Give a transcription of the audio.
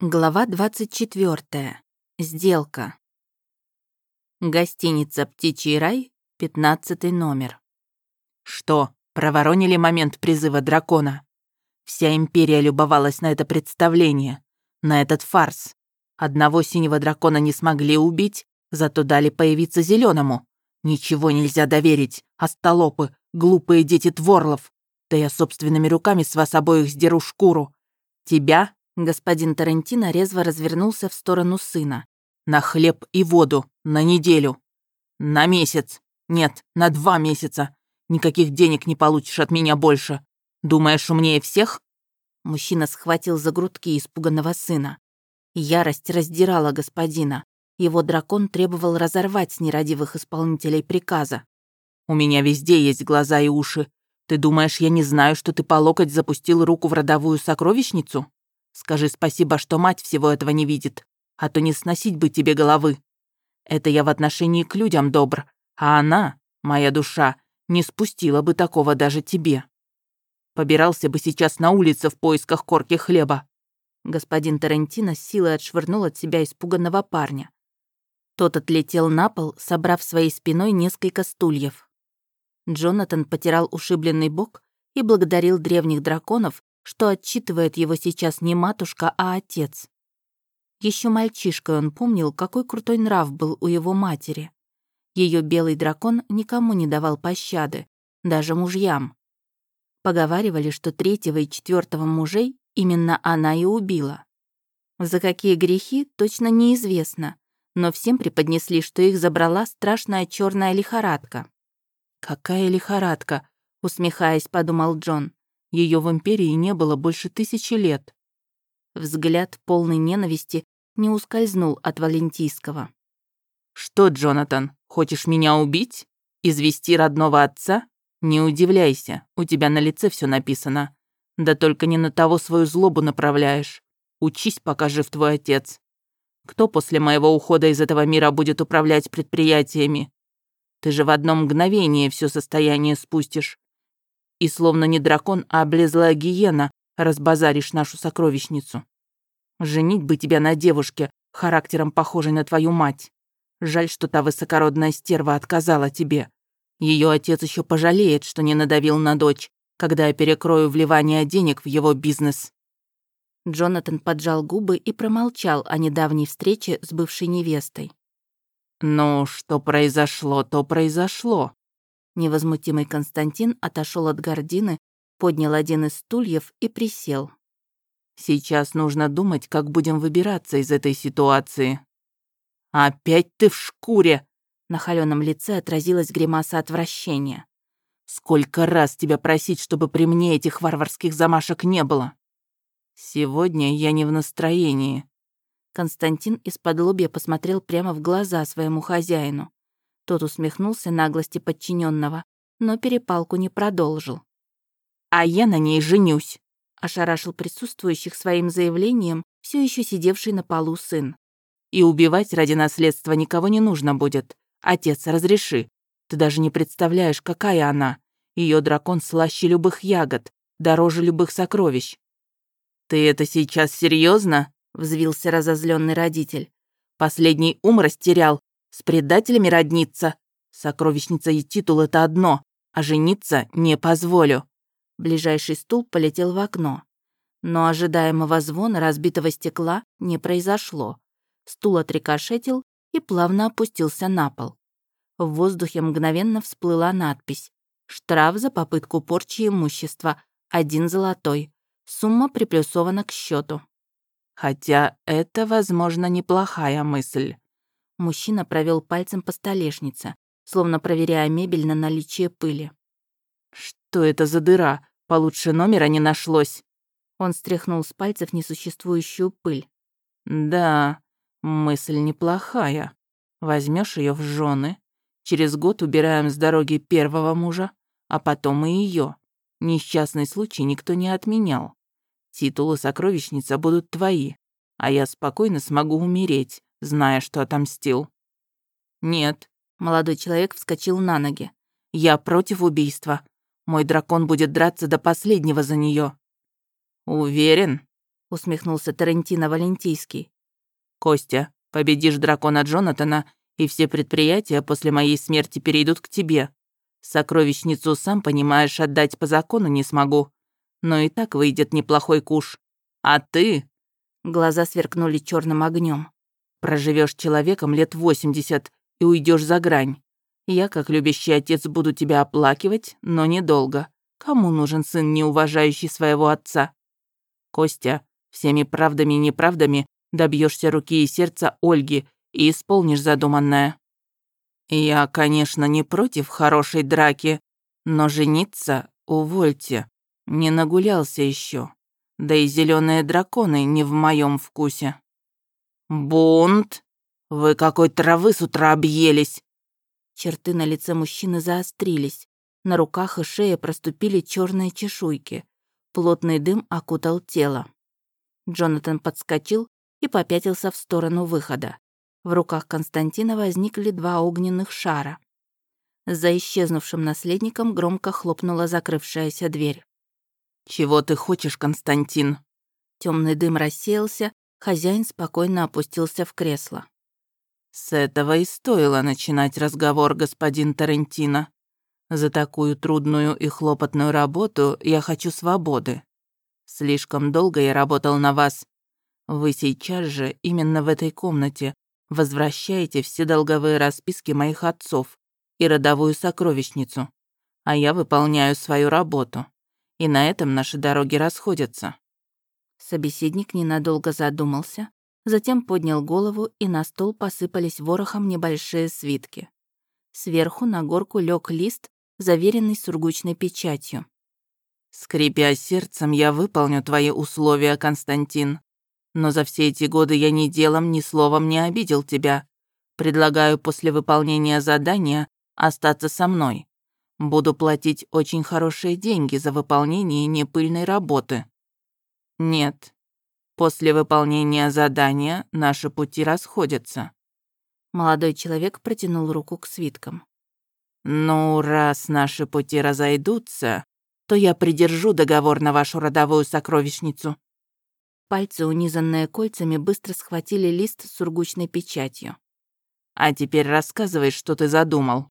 Глава 24. Сделка. Гостиница «Птичий рай», 15 номер. Что, проворонили момент призыва дракона? Вся империя любовалась на это представление, на этот фарс. Одного синего дракона не смогли убить, зато дали появиться зеленому. Ничего нельзя доверить, остолопы, глупые дети Творлов. Да я собственными руками с вас обоих сдеру шкуру. Тебя Господин Тарантино резво развернулся в сторону сына. «На хлеб и воду. На неделю. На месяц. Нет, на два месяца. Никаких денег не получишь от меня больше. Думаешь, умнее всех?» Мужчина схватил за грудки испуганного сына. Ярость раздирала господина. Его дракон требовал разорвать нерадивых исполнителей приказа. «У меня везде есть глаза и уши. Ты думаешь, я не знаю, что ты по локоть запустил руку в родовую сокровищницу?» Скажи спасибо, что мать всего этого не видит, а то не сносить бы тебе головы. Это я в отношении к людям добр, а она, моя душа, не спустила бы такого даже тебе. Побирался бы сейчас на улице в поисках корки хлеба». Господин Тарантино с силой отшвырнул от себя испуганного парня. Тот отлетел на пол, собрав своей спиной несколько стульев. Джонатан потирал ушибленный бок и благодарил древних драконов что отчитывает его сейчас не матушка, а отец. Еще мальчишкой он помнил, какой крутой нрав был у его матери. Ее белый дракон никому не давал пощады, даже мужьям. Поговаривали, что третьего и четвертого мужей именно она и убила. За какие грехи, точно неизвестно, но всем преподнесли, что их забрала страшная черная лихорадка. «Какая лихорадка?» — усмехаясь, подумал Джон. Ее в Империи не было больше тысячи лет. Взгляд полный ненависти не ускользнул от Валентийского. «Что, Джонатан, хочешь меня убить? Извести родного отца? Не удивляйся, у тебя на лице все написано. Да только не на того свою злобу направляешь. Учись, пока жив твой отец. Кто после моего ухода из этого мира будет управлять предприятиями? Ты же в одно мгновение все состояние спустишь и словно не дракон, а облезлая гиена разбазаришь нашу сокровищницу. Женить бы тебя на девушке, характером похожей на твою мать. Жаль, что та высокородная стерва отказала тебе. Ее отец еще пожалеет, что не надавил на дочь, когда я перекрою вливание денег в его бизнес». Джонатан поджал губы и промолчал о недавней встрече с бывшей невестой. «Ну, что произошло, то произошло. Невозмутимый Константин отошел от гордины, поднял один из стульев и присел. «Сейчас нужно думать, как будем выбираться из этой ситуации». «Опять ты в шкуре!» На холеном лице отразилась гримаса отвращения. «Сколько раз тебя просить, чтобы при мне этих варварских замашек не было?» «Сегодня я не в настроении». Константин из-под лобья посмотрел прямо в глаза своему хозяину. Тот усмехнулся наглости подчиненного, но перепалку не продолжил. «А я на ней женюсь», — ошарашил присутствующих своим заявлением все еще сидевший на полу сын. «И убивать ради наследства никого не нужно будет. Отец, разреши. Ты даже не представляешь, какая она. Ее дракон слаще любых ягод, дороже любых сокровищ». «Ты это сейчас серьезно? взвился разозленный родитель. «Последний ум растерял, с предателями родниться. Сокровищница и титул — это одно, а жениться не позволю». Ближайший стул полетел в окно. Но ожидаемого звона разбитого стекла не произошло. Стул отрикошетил и плавно опустился на пол. В воздухе мгновенно всплыла надпись. «Штраф за попытку порчи имущества. Один золотой. Сумма приплюсована к счету. Хотя это, возможно, неплохая мысль. Мужчина провел пальцем по столешнице, словно проверяя мебель на наличие пыли. «Что это за дыра? Получше номера не нашлось». Он стряхнул с пальцев несуществующую пыль. «Да, мысль неплохая. Возьмешь ее в жены. Через год убираем с дороги первого мужа, а потом и ее. Несчастный случай никто не отменял. Титулы сокровищница будут твои, а я спокойно смогу умереть, зная, что отомстил. Нет, молодой человек вскочил на ноги. Я против убийства. Мой дракон будет драться до последнего за нее. Уверен? — усмехнулся Тарантино Валентийский. «Костя, победишь дракона Джонатана, и все предприятия после моей смерти перейдут к тебе. Сокровищницу, сам понимаешь, отдать по закону не смогу. Но и так выйдет неплохой куш. А ты...» Глаза сверкнули черным огнем. Проживешь человеком лет восемьдесят и уйдешь за грань. Я, как любящий отец, буду тебя оплакивать, но недолго. Кому нужен сын, не уважающий своего отца? Костя, всеми правдами и неправдами добьешься руки и сердца Ольги и исполнишь задуманное. Я, конечно, не против хорошей драки, но жениться увольте. Не нагулялся еще. Да и зеленые драконы не в моем вкусе. Бунт? Вы какой травы с утра объелись? Черты на лице мужчины заострились. На руках и шее проступили черные чешуйки. Плотный дым окутал тело. Джонатан подскочил и попятился в сторону выхода. В руках Константина возникли два огненных шара. За исчезнувшим наследником громко хлопнула закрывшаяся дверь. «Чего ты хочешь, Константин?» Темный дым рассеялся, хозяин спокойно опустился в кресло. «С этого и стоило начинать разговор, господин Тарантино. За такую трудную и хлопотную работу я хочу свободы. Слишком долго я работал на вас. Вы сейчас же, именно в этой комнате, возвращаете все долговые расписки моих отцов и родовую сокровищницу, а я выполняю свою работу и на этом наши дороги расходятся». Собеседник ненадолго задумался, затем поднял голову, и на стол посыпались ворохом небольшие свитки. Сверху на горку лег лист, заверенный сургучной печатью. «Скрипя сердцем, я выполню твои условия, Константин. Но за все эти годы я ни делом, ни словом не обидел тебя. Предлагаю после выполнения задания остаться со мной. Буду платить очень хорошие деньги за выполнение непыльной работы. Нет. После выполнения задания наши пути расходятся. Молодой человек протянул руку к свиткам. Ну, раз наши пути разойдутся, то я придержу договор на вашу родовую сокровищницу. Пальцы, унизанные кольцами, быстро схватили лист с сургучной печатью. А теперь рассказывай, что ты задумал.